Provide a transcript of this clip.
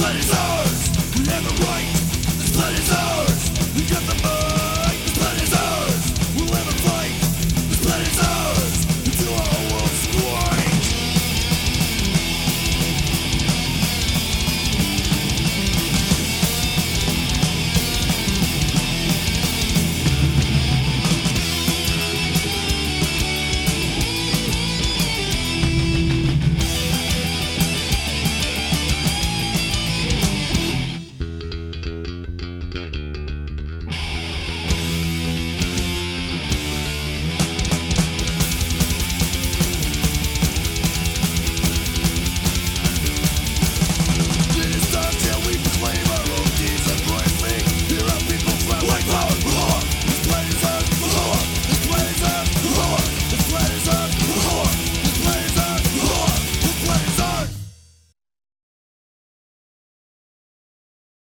planet is ours. We have the right. This planet is ours. We got the most.